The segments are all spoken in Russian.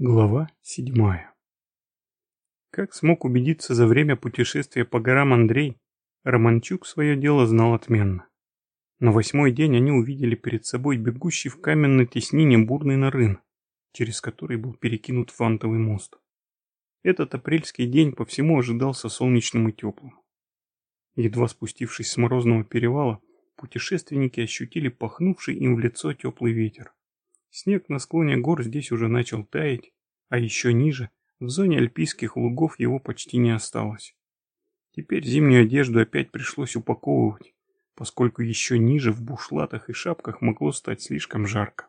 Глава седьмая. Как смог убедиться за время путешествия по горам Андрей, Романчук свое дело знал отменно. На восьмой день они увидели перед собой бегущий в каменной теснине бурный нарын, через который был перекинут фантовый мост. Этот апрельский день по всему ожидался солнечным и теплым. Едва спустившись с морозного перевала, путешественники ощутили пахнувший им в лицо теплый ветер. Снег на склоне гор здесь уже начал таять, а еще ниже, в зоне альпийских лугов, его почти не осталось. Теперь зимнюю одежду опять пришлось упаковывать, поскольку еще ниже в бушлатах и шапках могло стать слишком жарко.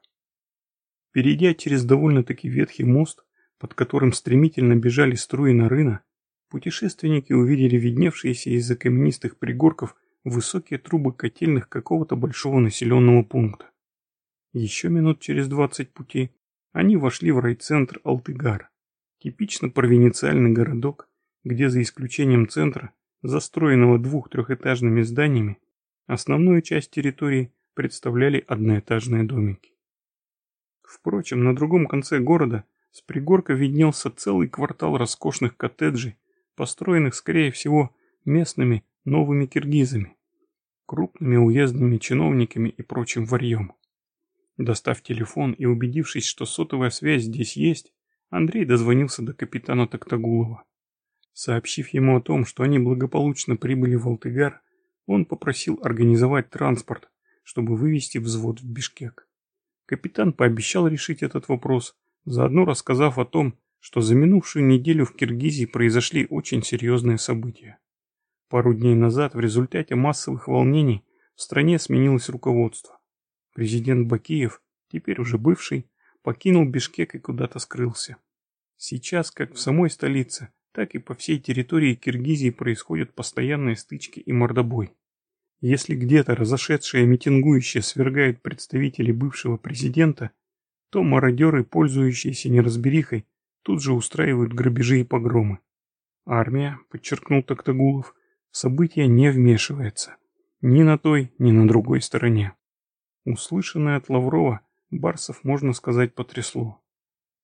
Перейдя через довольно-таки ветхий мост, под которым стремительно бежали струи на рына, путешественники увидели видневшиеся из-за каменистых пригорков высокие трубы котельных какого-то большого населенного пункта. Еще минут через двадцать пути они вошли в райцентр Алтыгар, типично провинциальный городок, где за исключением центра, застроенного двух-трехэтажными зданиями, основную часть территории представляли одноэтажные домики. Впрочем, на другом конце города с пригорка виднелся целый квартал роскошных коттеджей, построенных, скорее всего, местными новыми киргизами, крупными уездными чиновниками и прочим варьем. Достав телефон и убедившись, что сотовая связь здесь есть, Андрей дозвонился до капитана Токтагулова. Сообщив ему о том, что они благополучно прибыли в Алтыгар, он попросил организовать транспорт, чтобы вывести взвод в Бишкек. Капитан пообещал решить этот вопрос, заодно рассказав о том, что за минувшую неделю в Киргизии произошли очень серьезные события. Пару дней назад в результате массовых волнений в стране сменилось руководство. Президент Бакиев, теперь уже бывший, покинул Бишкек и куда-то скрылся. Сейчас, как в самой столице, так и по всей территории Киргизии происходят постоянные стычки и мордобой. Если где-то разошедшие митингующие свергают представителей бывшего президента, то мародеры, пользующиеся неразберихой, тут же устраивают грабежи и погромы. Армия, подчеркнул Токтагулов, в события не вмешивается. Ни на той, ни на другой стороне. Услышанное от Лаврова Барсов, можно сказать, потрясло.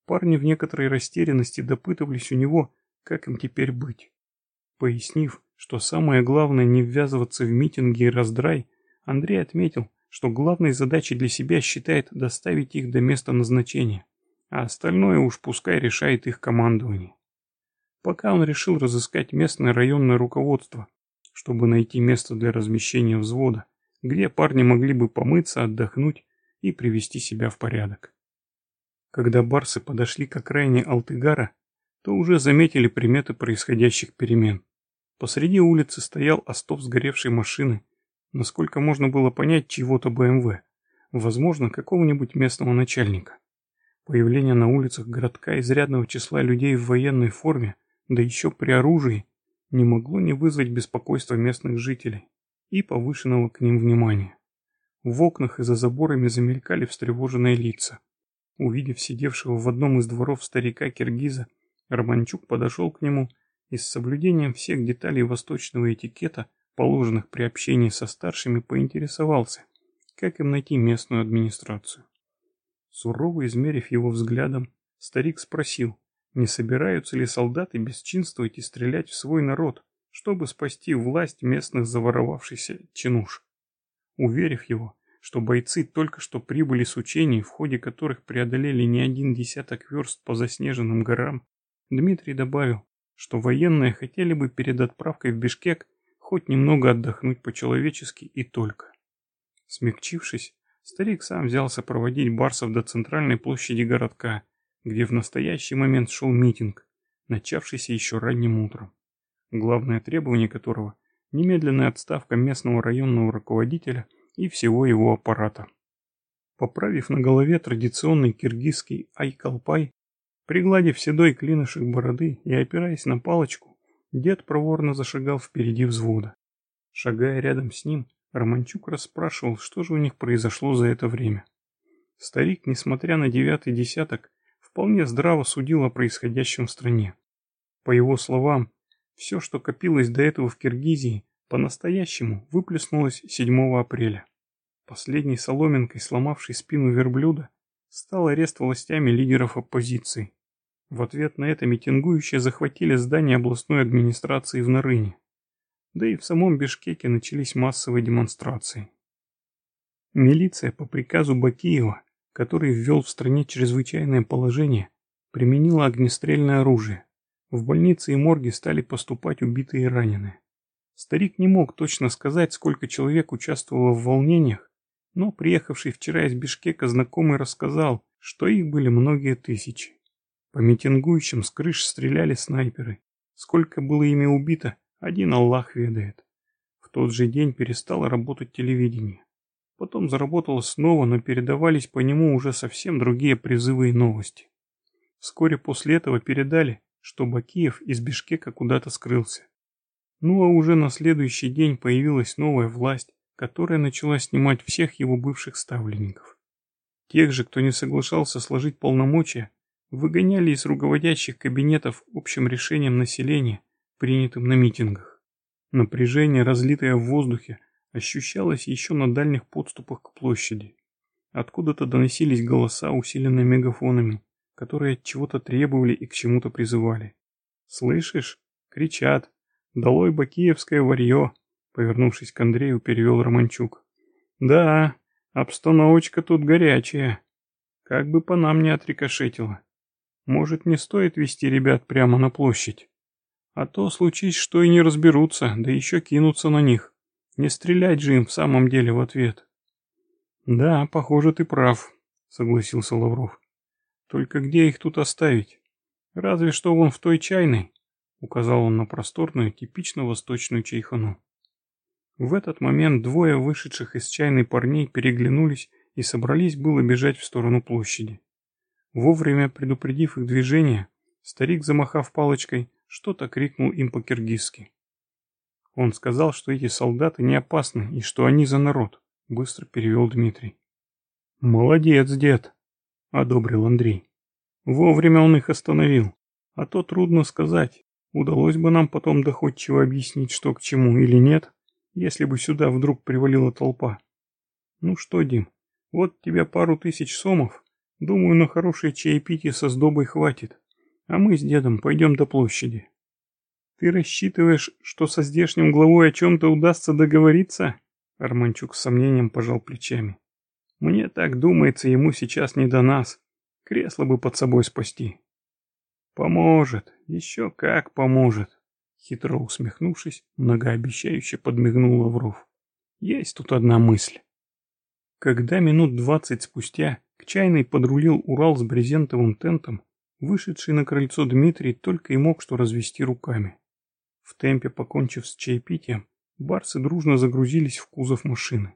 Парни в некоторой растерянности допытывались у него, как им теперь быть. Пояснив, что самое главное не ввязываться в митинги и раздрай, Андрей отметил, что главной задачей для себя считает доставить их до места назначения, а остальное уж пускай решает их командование. Пока он решил разыскать местное районное руководство, чтобы найти место для размещения взвода, где парни могли бы помыться, отдохнуть и привести себя в порядок. Когда барсы подошли к окраине Алтыгара, то уже заметили приметы происходящих перемен. Посреди улицы стоял остов сгоревшей машины, насколько можно было понять чьего-то БМВ, возможно, какого-нибудь местного начальника. Появление на улицах городка изрядного числа людей в военной форме, да еще при оружии, не могло не вызвать беспокойства местных жителей и повышенного к ним внимания. В окнах и за заборами замелькали встревоженные лица. Увидев сидевшего в одном из дворов старика-киргиза, Романчук подошел к нему и с соблюдением всех деталей восточного этикета, положенных при общении со старшими, поинтересовался, как им найти местную администрацию. Сурово измерив его взглядом, старик спросил, не собираются ли солдаты бесчинствовать и стрелять в свой народ, чтобы спасти власть местных заворовавшихся чинуш. Уверив его, что бойцы только что прибыли с учений, в ходе которых преодолели не один десяток верст по заснеженным горам, Дмитрий добавил, что военные хотели бы перед отправкой в Бишкек хоть немного отдохнуть по-человечески и только. Смягчившись, старик сам взялся проводить барсов до центральной площади городка, где в настоящий момент шел митинг, начавшийся еще ранним утром главное требование которого – немедленная отставка местного районного руководителя и всего его аппарата. Поправив на голове традиционный киргизский айкалпай, пригладив седой клинышек бороды и опираясь на палочку, дед проворно зашагал впереди взвода. Шагая рядом с ним, Романчук расспрашивал, что же у них произошло за это время. Старик, несмотря на девятый десяток, вполне здраво судил о происходящем в стране. По его словам, все, что копилось до этого в Киргизии, по-настоящему выплеснулось 7 апреля. Последней соломинкой, сломавшей спину верблюда, стал арест властями лидеров оппозиции, В ответ на это митингующие захватили здание областной администрации в Нарыне. Да и в самом Бишкеке начались массовые демонстрации. Милиция по приказу Бакиева, который ввел в стране чрезвычайное положение, применила огнестрельное оружие. В больнице и морге стали поступать убитые и раненые. Старик не мог точно сказать, сколько человек участвовало в волнениях, но приехавший вчера из Бишкека знакомый рассказал, что их были многие тысячи. По митингующим с крыш стреляли снайперы. Сколько было ими убито, один Аллах ведает. В тот же день перестало работать телевидение. Потом заработало снова, но передавались по нему уже совсем другие призывы и новости. Вскоре после этого передали, что Бакиев из Бишкека куда-то скрылся. Ну а уже на следующий день появилась новая власть, которая начала снимать всех его бывших ставленников. Тех же, кто не соглашался сложить полномочия, выгоняли из руководящих кабинетов общим решением населения, принятым на митингах. Напряжение, разлитое в воздухе, ощущалось еще на дальних подступах к площади. Откуда-то доносились голоса, усиленные мегафонами, которые от чего-то требовали и к чему-то призывали. «Слышишь? Кричат! Долой бакиевское варье!» Повернувшись к Андрею, перевел Романчук. «Да, обстановочка тут горячая. Как бы по нам не отрикошетило. Может, не стоит вести ребят прямо на площадь? А то случись, что и не разберутся, да еще кинутся на них. Не стрелять же им в самом деле в ответ. Да, похоже, ты прав, согласился Лавров. Только где их тут оставить? Разве что вон в той чайной, указал он на просторную, типично восточную чайхану. В этот момент двое вышедших из чайной парней переглянулись и собрались было бежать в сторону площади. Вовремя предупредив их движение, старик, замахав палочкой, что-то крикнул им по-киргизски. Он сказал, что эти солдаты не опасны и что они за народ, быстро перевел Дмитрий. Молодец, дед, одобрил Андрей. Вовремя он их остановил, а то трудно сказать, удалось бы нам потом доходчиво объяснить, что к чему или нет, если бы сюда вдруг привалила толпа. Ну что, Дим, вот тебе пару тысяч сомов, думаю, на хорошее чаепитие со сдобой хватит, а мы с дедом пойдем до площади. «Ты рассчитываешь, что со здешним главой о чем-то удастся договориться?» Арманчук с сомнением пожал плечами. «Мне так думается, ему сейчас не до нас. Кресло бы под собой спасти». «Поможет, еще как поможет», — хитро усмехнувшись, многообещающе подмигнул Лавров. «Есть тут одна мысль». Когда минут двадцать спустя к чайной подрулил Урал с брезентовым тентом, вышедший на крыльцо Дмитрий только и мог что развести руками. В темпе покончив с чаепитием, барсы дружно загрузились в кузов машины.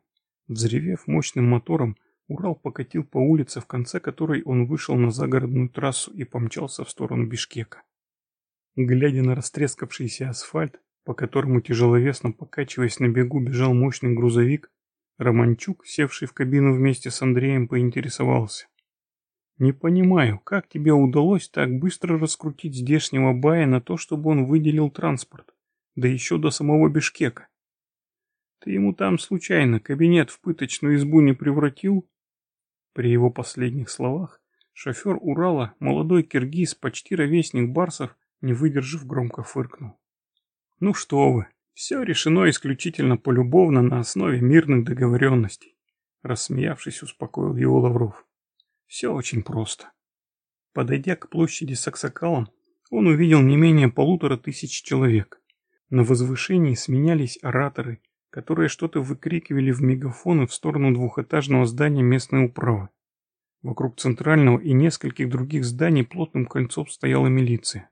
Взревев мощным мотором, Урал покатил по улице, в конце которой он вышел на загородную трассу и помчался в сторону Бишкека. Глядя на растрескавшийся асфальт, по которому тяжеловесно покачиваясь на бегу бежал мощный грузовик, Романчук, севший в кабину вместе с Андреем, поинтересовался. Не понимаю, как тебе удалось так быстро раскрутить здешнего бая на то, чтобы он выделил транспорт, да еще до самого Бишкека. Ты ему там случайно кабинет в пыточную избу не превратил? При его последних словах шофер Урала, молодой киргиз, почти ровесник Барсов, не выдержав, громко фыркнул. Ну что вы, все решено исключительно полюбовно на основе мирных договоренностей. Рассмеявшись, успокоил его Лавров. Все очень просто. Подойдя к площади с Аксакалом, он увидел не менее полутора тысяч человек. На возвышении сменялись ораторы, которые что-то выкрикивали в мегафоны в сторону двухэтажного здания местной управы. Вокруг центрального и нескольких других зданий плотным кольцом стояла милиция.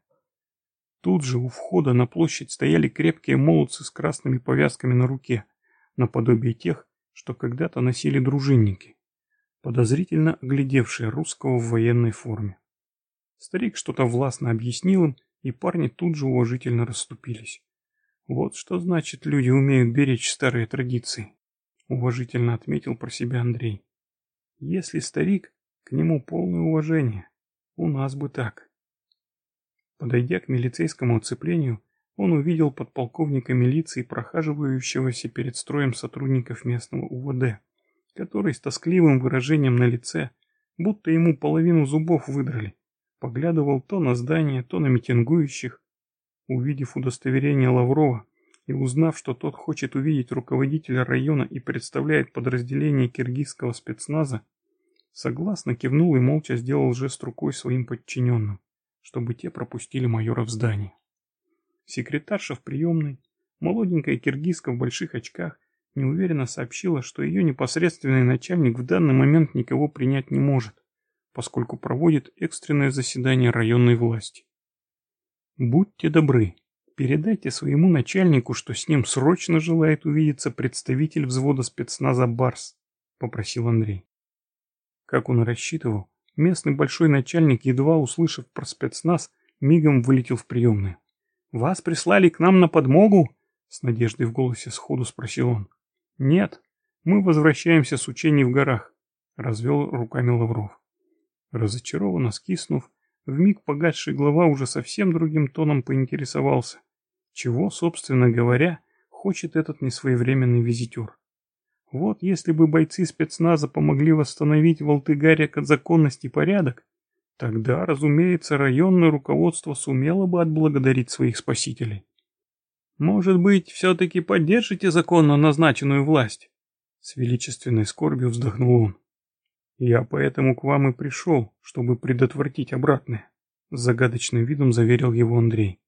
Тут же у входа на площадь стояли крепкие молодцы с красными повязками на руке, наподобие тех, что когда-то носили дружинники подозрительно оглядевшие русского в военной форме. Старик что-то властно объяснил им, и парни тут же уважительно расступились. Вот что значит люди умеют беречь старые традиции, уважительно отметил про себя Андрей. Если старик, к нему полное уважение. У нас бы так. Подойдя к милицейскому оцеплению, он увидел подполковника милиции, прохаживающегося перед строем сотрудников местного УВД который с тоскливым выражением на лице, будто ему половину зубов выдрали, поглядывал то на здание, то на митингующих. Увидев удостоверение Лаврова и узнав, что тот хочет увидеть руководителя района и представляет подразделение киргизского спецназа, согласно кивнул и молча сделал жест рукой своим подчиненным, чтобы те пропустили майора в здание. Секретарша в приемной, молоденькая киргизка в больших очках, неуверенно сообщила, что ее непосредственный начальник в данный момент никого принять не может, поскольку проводит экстренное заседание районной власти. Будьте добры, передайте своему начальнику, что с ним срочно желает увидеться представитель взвода спецназа «Барс», попросил Андрей. Как он рассчитывал, местный большой начальник, едва услышав про спецназ, мигом вылетел в приемную. «Вас прислали к нам на подмогу?» С надеждой в голосе сходу спросил он. «Нет, мы возвращаемся с учений в горах», — развел руками Лавров. Разочарованно скиснув, вмиг погасший глава уже совсем другим тоном поинтересовался. Чего, собственно говоря, хочет этот несвоевременный визитер? Вот если бы бойцы спецназа помогли восстановить в Алтыгаре законность и порядок, тогда, разумеется, районное руководство сумело бы отблагодарить своих спасителей. Может быть, все-таки поддержите законно назначенную власть? С величественной скорбью вздохнул он. Я поэтому к вам и пришел, чтобы предотвратить обратное. Загадочным видом заверил его Андрей.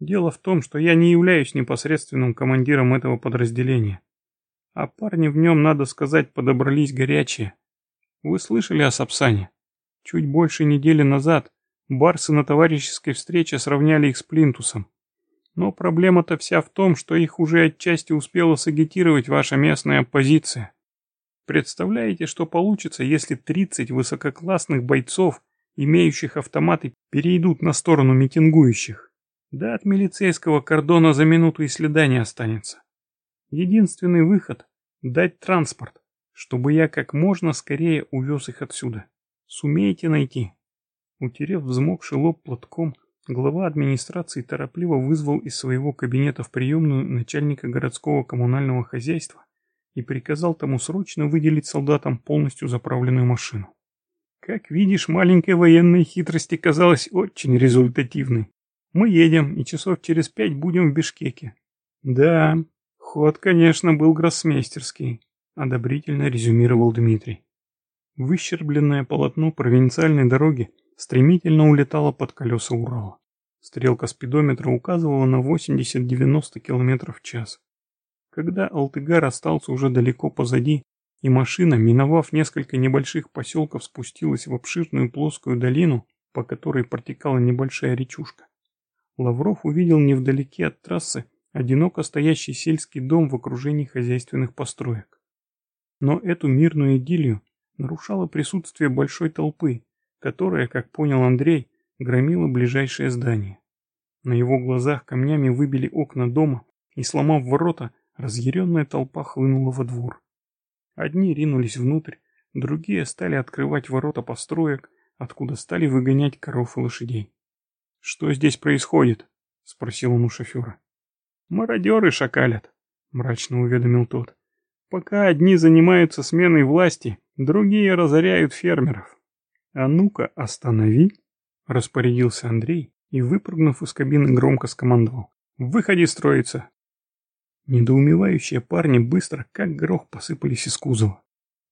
Дело в том, что я не являюсь непосредственным командиром этого подразделения. А парни в нем, надо сказать, подобрались горячие. Вы слышали о Сапсане? Чуть больше недели назад барсы на товарищеской встрече сравняли их с Плинтусом. Но проблема-то вся в том, что их уже отчасти успела сагитировать ваша местная оппозиция. Представляете, что получится, если 30 высококлассных бойцов, имеющих автоматы, перейдут на сторону митингующих? Да от милицейского кордона за минуту и следа не останется. Единственный выход – дать транспорт, чтобы я как можно скорее увез их отсюда. Сумеете найти? Утерев взмокший лоб платком, Глава администрации торопливо вызвал из своего кабинета в приемную начальника городского коммунального хозяйства и приказал тому срочно выделить солдатам полностью заправленную машину. Как видишь, маленькая военная хитрость оказалась очень результативной. Мы едем, и часов через пять будем в Бишкеке. Да, ход, конечно, был гроссмейстерский, одобрительно резюмировал Дмитрий. Выщербленное полотно провинциальной дороги стремительно улетала под колеса Урала. Стрелка спидометра указывала на 80-90 км в час. Когда Алтыгар остался уже далеко позади, и машина, миновав несколько небольших поселков, спустилась в обширную плоскую долину, по которой протекала небольшая речушка, Лавров увидел невдалеке от трассы одиноко стоящий сельский дом в окружении хозяйственных построек. Но эту мирную идиллию нарушало присутствие большой толпы, которая, как понял Андрей, громила ближайшее здание. На его глазах камнями выбили окна дома, и, сломав ворота, разъяренная толпа хлынула во двор. Одни ринулись внутрь, другие стали открывать ворота построек, откуда стали выгонять коров и лошадей. «Что здесь происходит?» — спросил он у шофера. «Мародеры шакалят», — мрачно уведомил тот. «Пока одни занимаются сменой власти, другие разоряют фермеров». «А ну-ка, останови!» – распорядился Андрей и, выпрыгнув из кабины, громко скомандовал. «Выходи строиться!» Недоумевающие парни быстро, как горох, посыпались из кузова.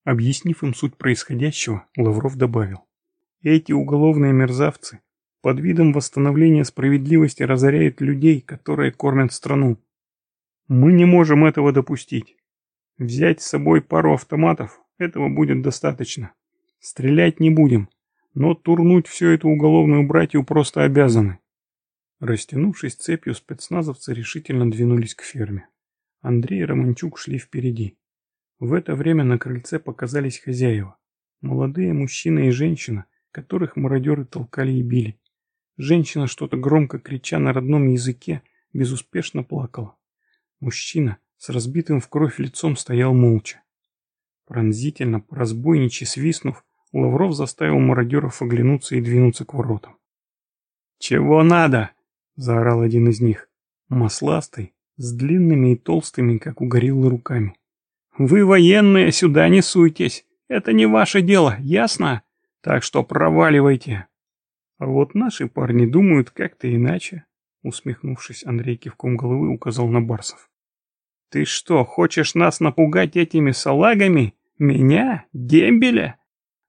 Объяснив им суть происходящего, Лавров добавил. «Эти уголовные мерзавцы под видом восстановления справедливости разоряют людей, которые кормят страну. Мы не можем этого допустить. Взять с собой пару автоматов, этого будет достаточно. Стрелять не будем, но турнуть всю эту уголовную братью просто обязаны. Растянувшись цепью, спецназовцы решительно двинулись к ферме. Андрей и Романчук шли впереди. В это время на крыльце показались хозяева. Молодые мужчина и женщина, которых мародеры толкали и били. Женщина, что-то громко крича на родном языке, безуспешно плакала. Мужчина с разбитым в кровь лицом стоял молча. Пронзительно, по разбойничьи свистнув, Лавров заставил мародеров оглянуться и двинуться к воротам. «Чего надо?» – заорал один из них. Масластый, с длинными и толстыми, как у гориллы, руками. «Вы, военные, сюда не суйтесь. Это не ваше дело, ясно? Так что проваливайте». А вот наши парни думают как-то иначе, усмехнувшись, Андрей кивком головы указал на Барсов. Ты что, хочешь нас напугать этими салагами? Меня? Дембеля?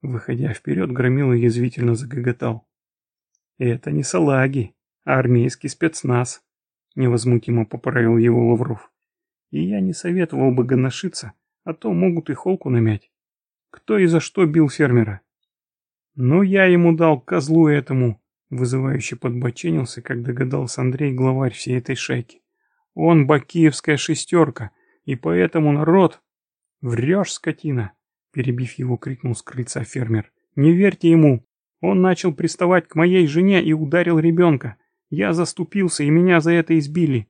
Выходя вперед, Громила язвительно загоготал. Это не салаги, а армейский спецназ, невозмутимо поправил его Лавров. И я не советовал бы гоношиться, а то могут и холку намять. Кто и за что бил фермера? Но я ему дал козлу этому, вызывающе подбоченился, как догадался Андрей, главарь всей этой шайки. Он бакиевская шестерка, и поэтому народ... Врешь, скотина, перебив его, крикнул с крыльца фермер. Не верьте ему. Он начал приставать к моей жене и ударил ребенка. Я заступился, и меня за это избили.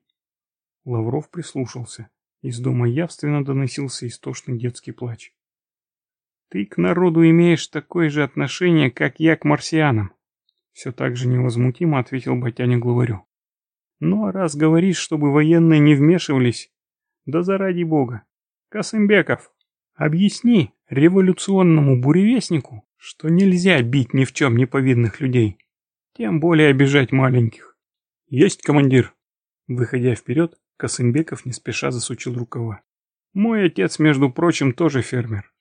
Лавров прислушался. Из дома явственно доносился истошный детский плач. Ты к народу имеешь такое же отношение, как я к марсианам. Все так же невозмутимо ответил Батяня главарю. Ну а раз говоришь, чтобы военные не вмешивались, да заради бога. Касымбеков, объясни революционному буревестнику, что нельзя бить ни в чем не повинных людей, тем более обижать маленьких. Есть командир. Выходя вперед, Касымбеков не спеша засучил рукава. Мой отец, между прочим, тоже фермер.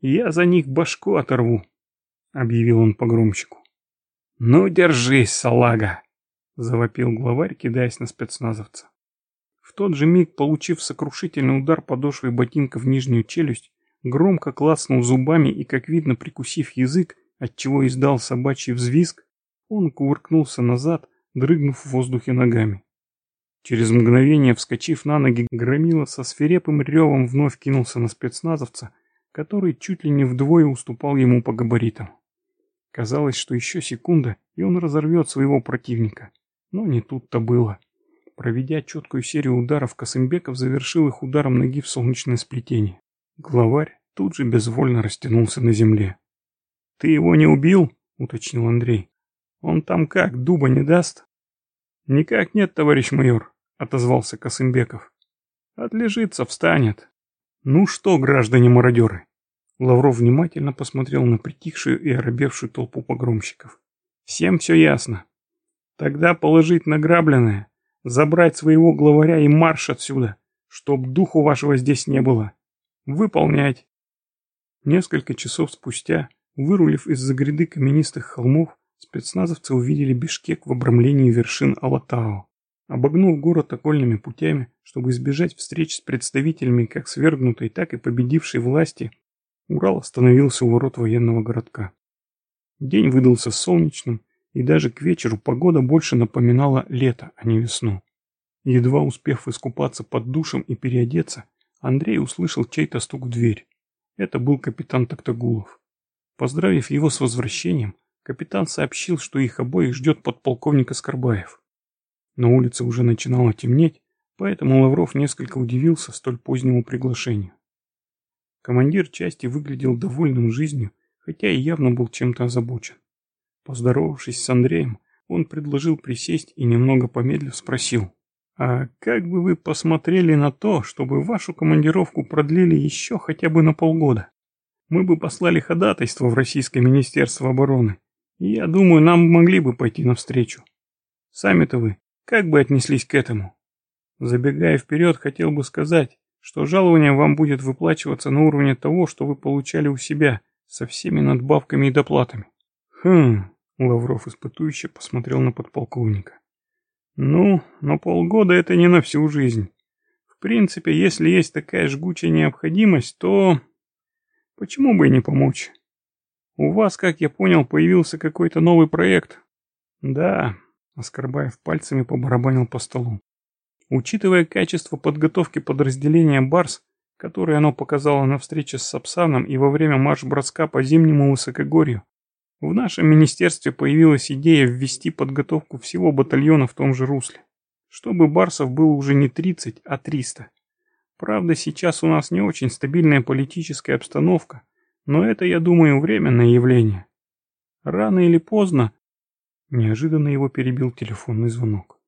Я за них башку оторву, объявил он погромщику. Ну, держись, салага, завопил главарь, кидаясь на спецназовца. В тот же миг, получив сокрушительный удар подошвой ботинка в нижнюю челюсть, громко клацнул зубами и, как видно, прикусив язык, отчего издал собачий взвизг, он кувыркнулся назад, дрыгнув в воздухе ногами. Через мгновение, вскочив на ноги, громила со свирепым ревом вновь кинулся на спецназовца, который чуть ли не вдвое уступал ему по габаритам. Казалось, что еще секунда, и он разорвет своего противника. Но не тут-то было. Проведя четкую серию ударов, Косымбеков завершил их ударом ноги в солнечное сплетение. Главарь тут же безвольно растянулся на земле. «Ты его не убил?» — уточнил Андрей. «Он там как, дуба не даст?» «Никак нет, товарищ майор», — отозвался Косымбеков. «Отлежится, встанет. «Ну что, граждане-мародеры?» Лавров внимательно посмотрел на притихшую и оробевшую толпу погромщиков. «Всем все ясно. Тогда положить награбленное, забрать своего главаря и марш отсюда, чтоб духу вашего здесь не было. Выполнять!» Несколько часов спустя, вырулив из-за гряды каменистых холмов, спецназовцы увидели Бишкек в обрамлении вершин Алатау. Обогнув город окольными путями, чтобы избежать встреч с представителями как свергнутой, так и победившей власти, Урал остановился у ворот военного городка. День выдался солнечным, и даже к вечеру погода больше напоминала лето, а не весну. Едва успев искупаться под душем и переодеться, Андрей услышал чей-то стук в дверь. Это был капитан Токтагулов. Поздравив его с возвращением, капитан сообщил, что их обоих ждет подполковник Оскорбаев. На улице уже начинало темнеть, поэтому Лавров несколько удивился столь позднему приглашению. Командир части выглядел довольным жизнью, хотя и явно был чем-то озабочен. Поздоровавшись с Андреем, он предложил присесть и немного помедлив спросил, «А как бы вы посмотрели на то, чтобы вашу командировку продлили еще хотя бы на полгода? Мы бы послали ходатайство в Российское Министерство обороны, я думаю, нам могли бы пойти навстречу. Сами-то вы как бы отнеслись к этому? Забегая вперед, хотел бы сказать, что жалование вам будет выплачиваться на уровне того, что вы получали у себя, со всеми надбавками и доплатами. Хм, Лавров испытующе посмотрел на подполковника. Ну, но полгода это не на всю жизнь. В принципе, если есть такая жгучая необходимость, то... Почему бы и не помочь? У вас, как я понял, появился какой-то новый проект? Да, Оскорбаев пальцами побарабанил по столу. Учитывая качество подготовки подразделения «Барс», которое оно показало на встрече с Сапсаном и во время марш-броска по зимнему высокогорью, в нашем министерстве появилась идея ввести подготовку всего батальона в том же русле, чтобы барсов было уже не 30, а 300. Правда, сейчас у нас не очень стабильная политическая обстановка, но это, я думаю, временное явление. Рано или поздно Неожиданно его перебил телефонный звонок.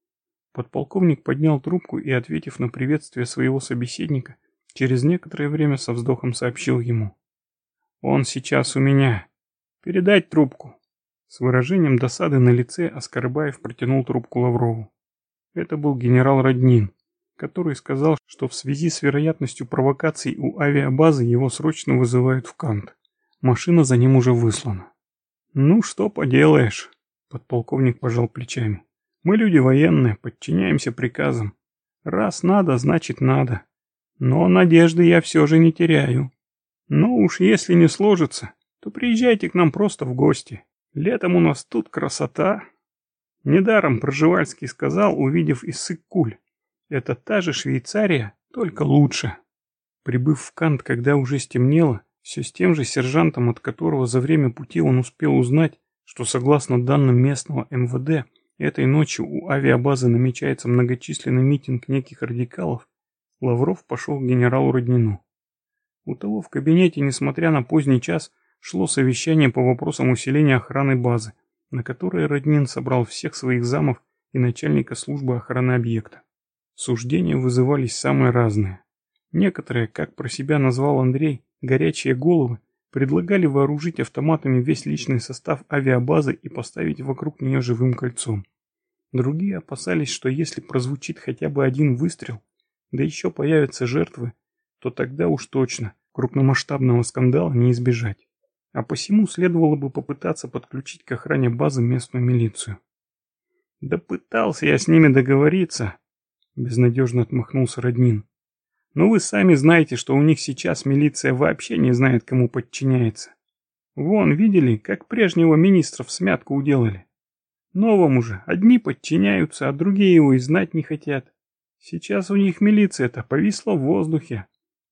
Подполковник поднял трубку и, ответив на приветствие своего собеседника, через некоторое время со вздохом сообщил ему. «Он сейчас у меня. Передать трубку». С выражением досады на лице Аскарбаев протянул трубку Лаврову. Это был генерал Роднин, который сказал, что в связи с вероятностью провокаций у авиабазы его срочно вызывают в Кант. Машина за ним уже выслана. «Ну, что поделаешь», — подполковник пожал плечами. «Мы люди военные, подчиняемся приказам. Раз надо, значит надо. Но надежды я все же не теряю. Ну уж если не сложится, то приезжайте к нам просто в гости. Летом у нас тут красота». Недаром Проживальский сказал, увидев Иссык-Куль. Это та же Швейцария, только лучше. Прибыв в Кант, когда уже стемнело, все с тем же сержантом, от которого за время пути он успел узнать, что согласно данным местного МВД, этой ночью у авиабазы намечается многочисленный митинг неких радикалов, Лавров пошел к генералу Роднину. У того в кабинете, несмотря на поздний час, шло совещание по вопросам усиления охраны базы, на которое Роднин собрал всех своих замов и начальника службы охраны объекта. Суждения вызывались самые разные. Некоторые, как про себя назвал Андрей, горячие головы, предлагали вооружить автоматами весь личный состав авиабазы и поставить вокруг нее живым кольцом. Другие опасались, что если прозвучит хотя бы один выстрел, да еще появятся жертвы, то тогда уж точно крупномасштабного скандала не избежать. А посему следовало бы попытаться подключить к охране базы местную милицию. Да пытался я с ними договориться, безнадежно отмахнулся Роднин. Но вы сами знаете, что у них сейчас милиция вообще не знает, кому подчиняется. Вон, видели, как прежнего министра в смятку уделали. Новому же одни подчиняются, а другие его и знать не хотят. Сейчас у них милиция-то повисла в воздухе.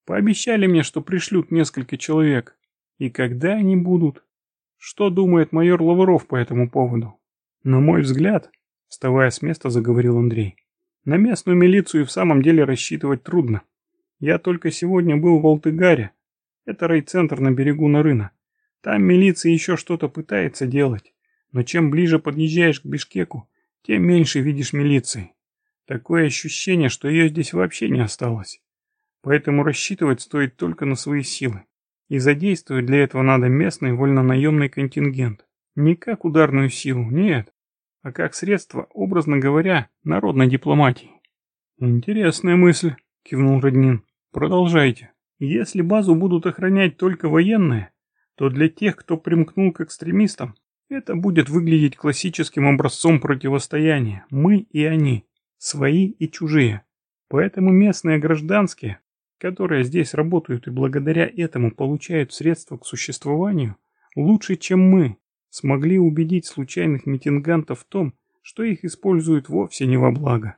Пообещали мне, что пришлют несколько человек. И когда они будут? Что думает майор Лавров по этому поводу? На мой взгляд, вставая с места, заговорил Андрей, на местную милицию в самом деле рассчитывать трудно. Я только сегодня был в Алтыгаре. Это райцентр на берегу Нарына. Там милиция еще что-то пытается делать. Но чем ближе подъезжаешь к Бишкеку, тем меньше видишь милиции. Такое ощущение, что ее здесь вообще не осталось. Поэтому рассчитывать стоит только на свои силы. И задействовать для этого надо местный вольнонаемный контингент. Не как ударную силу, нет, а как средство, образно говоря, народной дипломатии. Интересная мысль, кивнул Роднин. Продолжайте. Если базу будут охранять только военные, то для тех, кто примкнул к экстремистам, это будет выглядеть классическим образцом противостояния. Мы и они. Свои и чужие. Поэтому местные гражданские, которые здесь работают и благодаря этому получают средства к существованию, лучше, чем мы, смогли убедить случайных митингантов в том, что их используют вовсе не во благо.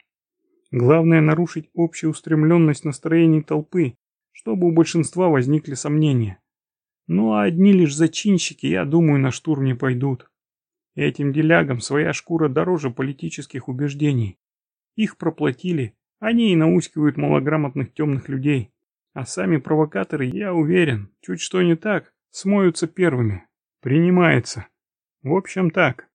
Главное нарушить общую устремленность настроений толпы, чтобы у большинства возникли сомнения. Ну а одни лишь зачинщики, я думаю, на штурм не пойдут. Этим делягам своя шкура дороже политических убеждений. Их проплатили, они и наускивают малограмотных темных людей. А сами провокаторы, я уверен, чуть что не так, смоются первыми. Принимается. В общем так.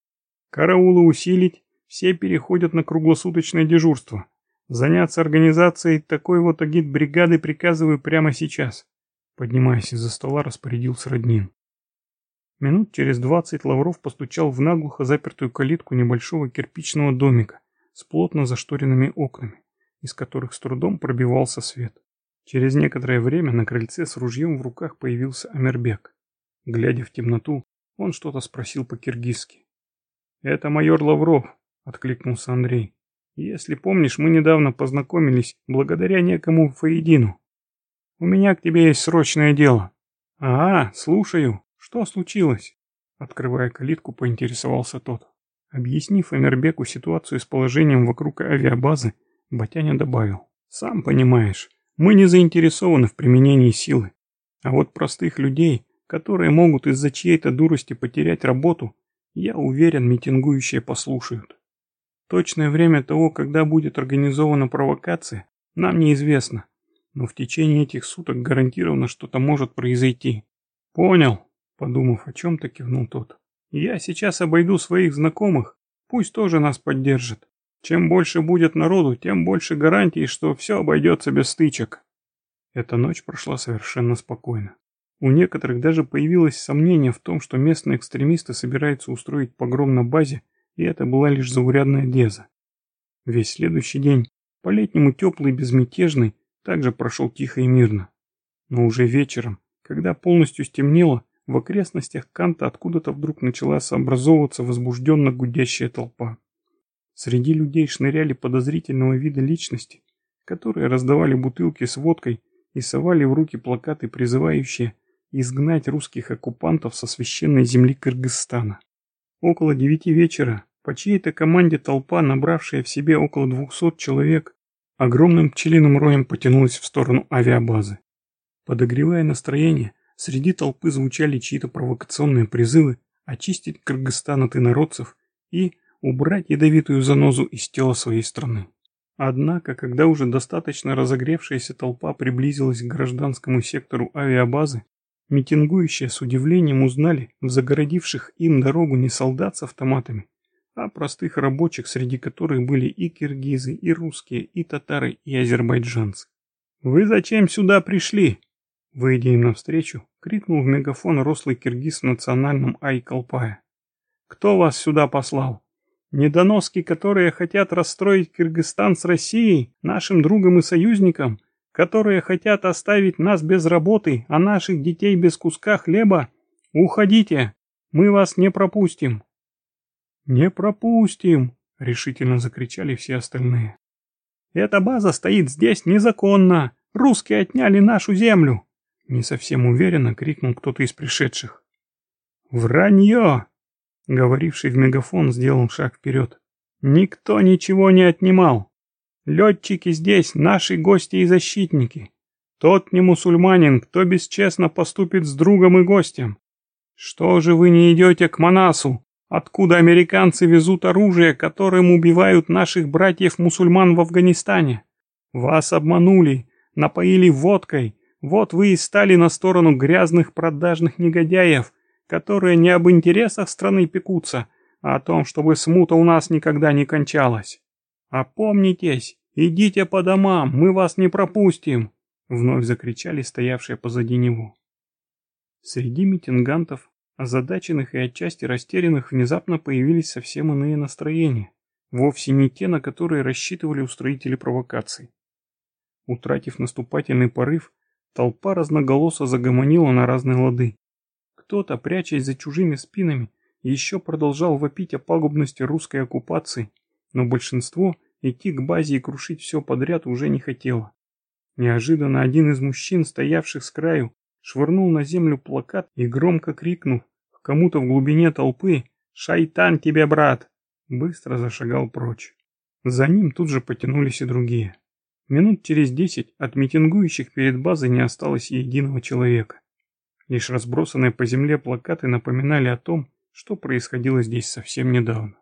Караулы усилить, все переходят на круглосуточное дежурство. Заняться организацией такой вот агит-бригады приказываю прямо сейчас. Поднимаясь из-за стола, распорядился Роднин. Минут через двадцать Лавров постучал в наглухо запертую калитку небольшого кирпичного домика с плотно зашторенными окнами, из которых с трудом пробивался свет. Через некоторое время на крыльце с ружьем в руках появился Амербек. Глядя в темноту, он что-то спросил по-киргизски. «Это майор Лавров», — откликнулся Андрей. Если помнишь, мы недавно познакомились благодаря некому Фаидину. У меня к тебе есть срочное дело. А, слушаю. Что случилось? Открывая калитку, поинтересовался тот. Объяснив Эмербеку ситуацию с положением вокруг авиабазы, Батяня добавил. Сам понимаешь, мы не заинтересованы в применении силы. А вот простых людей, которые могут из-за чьей-то дурости потерять работу, я уверен, митингующие послушают. Точное время того, когда будет организована провокация, нам неизвестно, но в течение этих суток гарантированно что-то может произойти. Понял, подумав о чем-то, кивнул тот. Я сейчас обойду своих знакомых, пусть тоже нас поддержат. Чем больше будет народу, тем больше гарантий, что все обойдется без стычек. Эта ночь прошла совершенно спокойно. У некоторых даже появилось сомнение в том, что местные экстремисты собираются устроить погром на базе, и это была лишь заурядная леза. Весь следующий день, по-летнему теплый и безмятежный, также прошел тихо и мирно. Но уже вечером, когда полностью стемнело, в окрестностях Канта откуда-то вдруг начала сообразовываться возбужденно гудящая толпа. Среди людей шныряли подозрительного вида личности, которые раздавали бутылки с водкой и совали в руки плакаты, призывающие изгнать русских оккупантов со священной земли Кыргызстана. Около девяти вечера по чьей-то команде толпа, набравшая в себе около двухсот человек, огромным пчелиным роем потянулась в сторону авиабазы. Подогревая настроение, Среди толпы звучали чьи-то провокационные призывы очистить Кыргызстан от инородцев и убрать ядовитую занозу из тела своей страны. Однако, когда уже достаточно разогревшаяся толпа приблизилась к гражданскому сектору авиабазы, митингующие с удивлением узнали в загородивших им дорогу не солдат с автоматами, а простых рабочих, среди которых были и киргизы, и русские, и татары, и азербайджанцы. «Вы зачем сюда пришли?» Выйдя им навстречу, крикнул в мегафон рослый киргиз в национальном Айкалпае. «Кто вас сюда послал? Недоноски, которые хотят расстроить Кыргызстан с Россией, нашим другом и союзником, которые хотят оставить нас без работы, а наших детей без куска хлеба? Уходите! Мы вас не пропустим!» «Не пропустим!» — решительно закричали все остальные. «Эта база стоит здесь незаконно! Русские отняли нашу землю!» Не совсем уверенно крикнул кто-то из пришедших. «Вранье!» Говоривший в мегафон сделал шаг вперед. «Никто ничего не отнимал. Летчики здесь, наши гости и защитники. Тот не мусульманин, кто бесчестно поступит с другом и гостем. Что же вы не идете к Манасу, откуда американцы везут оружие, которым убивают наших братьев-мусульман в Афганистане? Вас обманули, напоили водкой, вот вы и стали на сторону грязных продажных негодяев, которые не об интересах страны пекутся, а о том, чтобы смута у нас никогда не кончалась. Опомнитесь, идите по домам, мы вас не пропустим!» Вновь закричали стоявшие позади него. Среди митингантов, озадаченных и отчасти растерянных, внезапно появились совсем иные настроения, вовсе не те, на которые рассчитывали устроители провокаций. Утратив наступательный порыв, Толпа разноголосо загомонила на разные лады. Кто-то, прячась за чужими спинами, еще продолжал вопить о пагубности русской оккупации, но большинство идти к базе и крушить все подряд уже не хотело. Неожиданно один из мужчин, стоявших с краю, швырнул на землю плакат и громко крикнув кому-то в глубине толпы «Шайтан тебе, брат!» быстро зашагал прочь. За ним тут же потянулись и другие. Минут через десять от митингующих перед базой не осталось единого человека. Лишь разбросанные по земле плакаты напоминали о том, что происходило здесь совсем недавно.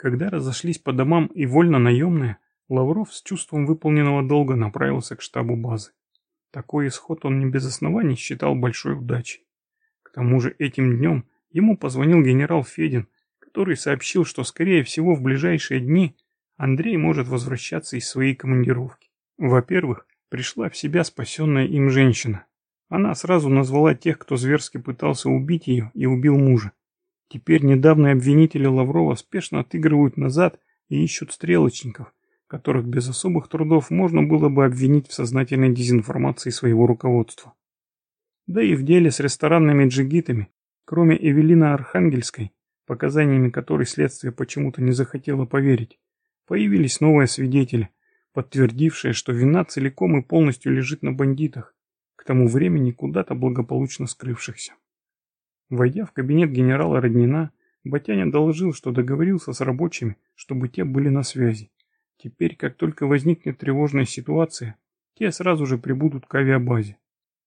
Когда разошлись по домам и вольно наемные, Лавров с чувством выполненного долга направился к штабу базы. Такой исход он не без оснований считал большой удачей. К тому же этим днем ему позвонил генерал Федин, который сообщил, что скорее всего в ближайшие дни Андрей может возвращаться из своей командировки. Во-первых, пришла в себя спасенная им женщина. Она сразу назвала тех, кто зверски пытался убить ее и убил мужа. Теперь недавние обвинители Лаврова спешно отыгрывают назад и ищут стрелочников, которых без особых трудов можно было бы обвинить в сознательной дезинформации своего руководства. Да и в деле с ресторанными джигитами, кроме Эвелины Архангельской, показаниями которой следствие почему-то не захотело поверить, появились новые свидетели – подтвердившая, что вина целиком и полностью лежит на бандитах, к тому времени куда-то благополучно скрывшихся. Войдя в кабинет генерала Роднина, Батяня доложил, что договорился с рабочими, чтобы те были на связи. Теперь, как только возникнет тревожная ситуация, те сразу же прибудут к авиабазе.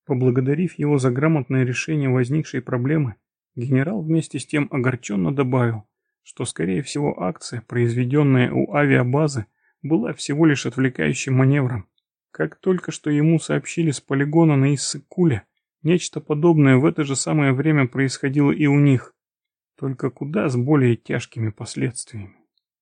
Поблагодарив его за грамотное решение возникшей проблемы, генерал вместе с тем огорченно добавил, что, скорее всего, акция, произведенная у авиабазы, была всего лишь отвлекающим маневром. Как только что ему сообщили с полигона на Иссык-Куле, нечто подобное в это же самое время происходило и у них, только куда с более тяжкими последствиями.